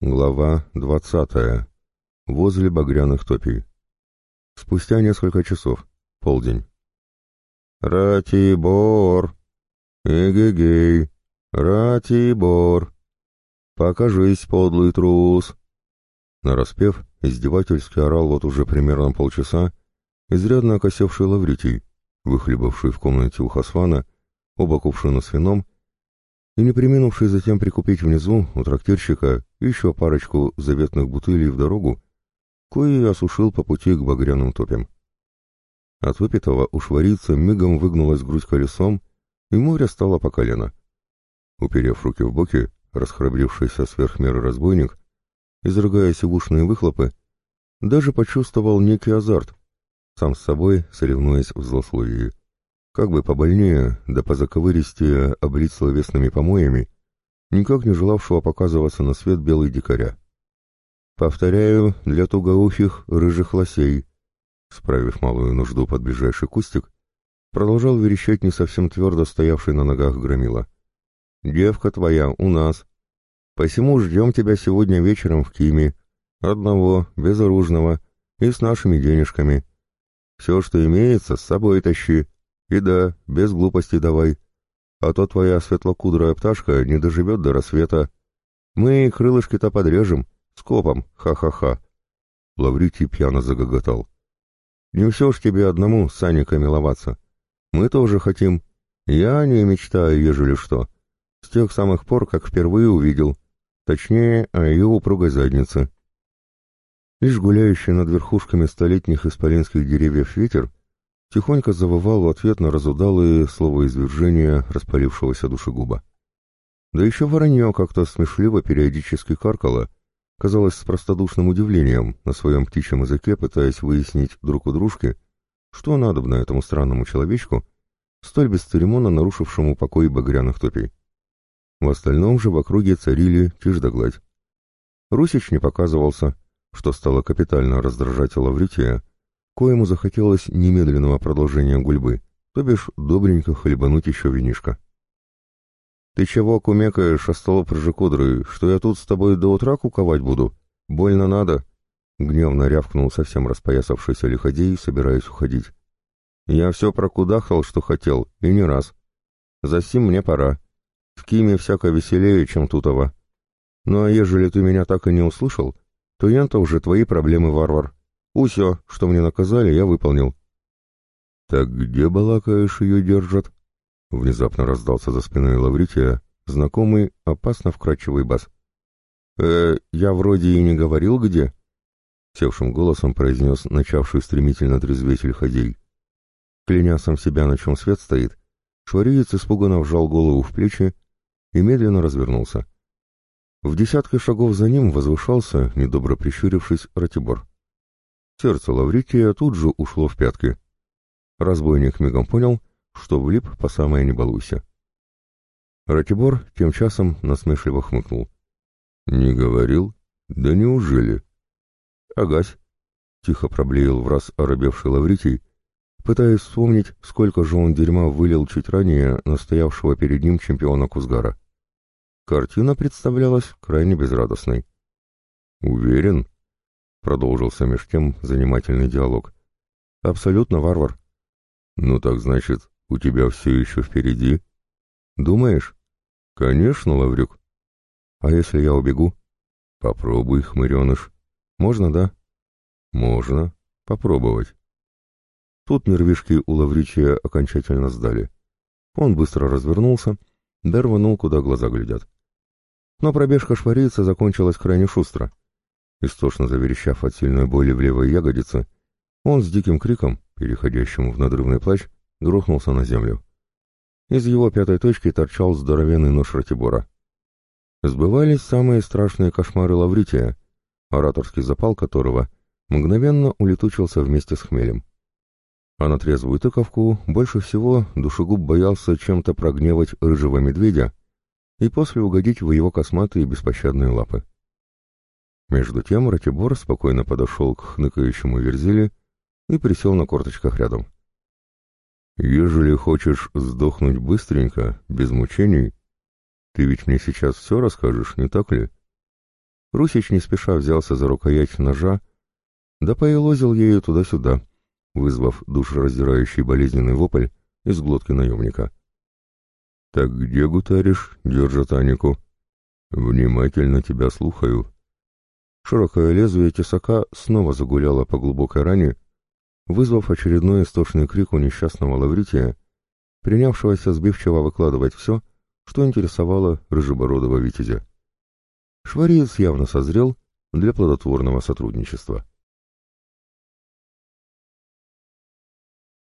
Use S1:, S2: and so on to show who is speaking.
S1: Глава двадцатая. Возле багряных топий. Спустя несколько часов. Полдень. «Ратибор! Эгегей! Ратибор! Покажись, подлый трус!» Нараспев, издевательски орал вот уже примерно полчаса изрядно окосевший Лавритий, выхлебавший в комнате у Хасвана оба кувшина с вином и не приминувший затем прикупить внизу у трактирщика еще парочку заветных бутылей в дорогу, кои осушил по пути к багряным топям. От выпитого у шварица мигом выгнулась грудь колесом, и море стало по колено. Уперев руки в боки, расхрабрившийся сверх меры разбойник, изрыгая сивушные выхлопы, даже почувствовал некий азарт, сам с собой соревнуясь в злословии. Как бы побольнее, да позаковыристее облить словесными помоями, никак не желавшего показываться на свет белый дикаря. Повторяю, для тугоухих рыжих лосей, справив малую нужду под ближайший кустик, продолжал верещать не совсем твердо стоявший на ногах громила. «Девка твоя у нас. Посему ждем тебя сегодня вечером в Киме, одного, безоружного и с нашими денежками. Все, что имеется, с собой тащи, и да, без глупостей давай. А то твоя светлокудрая пташка не доживет до рассвета. Мы крылышки-то подрежем, скопом, ха-ха-ха. Лавритий пьяно загоготал. Не все ж тебе одному с Саниками ловаться. Мы тоже хотим. Я не мечтаю, ежели что. С тех самых пор, как впервые увидел. Точнее, о ее упругой заднице. Лишь гуляющий над верхушками столетних исполинских деревьев ветер тихонько завывал в ответ на разудалые словоизвержения распалившегося душегуба. Да еще воронье как-то смешливо периодически каркало, казалось, с простодушным удивлением, на своем птичьем языке пытаясь выяснить друг у дружки, что надобно этому странному человечку, столь бесцеремонно нарушившему покой багряных топей. В остальном же в округе царили тишь да гладь. Русич не показывался, что стало капитально раздражать Лаврития, коему захотелось немедленного продолжения гульбы, то бишь добренько хлебануть еще винишко. «Ты чего кумекаешь, остолоп рыжекудрый, что я тут с тобой до утра куковать буду? Больно надо!» Гневно рявкнул совсем распоясавшийся лиходей, собираясь уходить. «Я все прокудахал, что хотел, и не раз. Засим мне пора. В Киме всяко веселее, чем тутова. Ну а ежели ты меня так и не услышал, то я-то уже твои проблемы, варвар. Усё, что мне наказали, я выполнил. «Так где, балакаешь, ее держат?» Внезапно раздался за спиной Лаврития знакомый, опасно вкрадчивый бас. «Э, я вроде и не говорил, где?» Севшим голосом произнес начавший стремительно трезветь Лиходей. Кляня сам себя, на чем свет стоит, швариец испуганно вжал голову в плечи и медленно развернулся. В десятке шагов за ним возвышался, недобро прищурившись, Ратибор. Сердце Лаврикия тут же ушло в пятки. Разбойник мигом понял, что влип по самое не балуйся. Ратибор тем часом насмешливо хмыкнул. «Не говорил? Да неужели?» «Агась», — тихо проблеял в раз оробевший Лавритий, пытаясь вспомнить, сколько же он дерьма вылил чуть ранее настоявшего перед ним чемпиона Кузгара. Картина представлялась крайне безрадостной. «Уверен?» — продолжился меж тем занимательный диалог. «Абсолютно варвар». «Ну так значит, у тебя все еще впереди?» «Думаешь?» «Конечно, Лаврюк». «А если я убегу?» «Попробуй, хмыреныш». «Можно, да?» «Можно. Попробовать». Тут нервишки у Лавричия окончательно сдали. Он быстро развернулся, да куда глаза глядят. Но пробежка шварийца закончилась крайне шустро. Истошно заверещав от сильной боли в левой ягодице, он с диким криком, переходящим в надрывный плач, грохнулся на землю. Из его пятой точки торчал здоровенный нож Ратибора. Сбывались самые страшные кошмары Лаврития, ораторский запал которого мгновенно улетучился вместе с хмелем. А на трезвую тыковку больше всего душегуб боялся чем-то прогневать рыжего медведя и после угодить в его косматые беспощадные лапы. Между тем Ратибор спокойно подошел к хныкающему Верзиле и присел на корточках рядом. «Ежели хочешь сдохнуть быстренько, без мучений, ты ведь мне сейчас все расскажешь, не так ли?» Русич не спеша взялся за рукоять ножа, да поелозил ею туда-сюда, вызвав душераздирающий болезненный вопль из глотки наемника. «Так где гутаришь, держа Танику? Внимательно тебя слухаю». Широкое лезвие тесака снова загуляло по глубокой ране, вызвав очередной истошный крик у несчастного Лаврития, принявшегося сбивчиво выкладывать все, что интересовало рыжебородого витязя. Швариец явно созрел для плодотворного сотрудничества.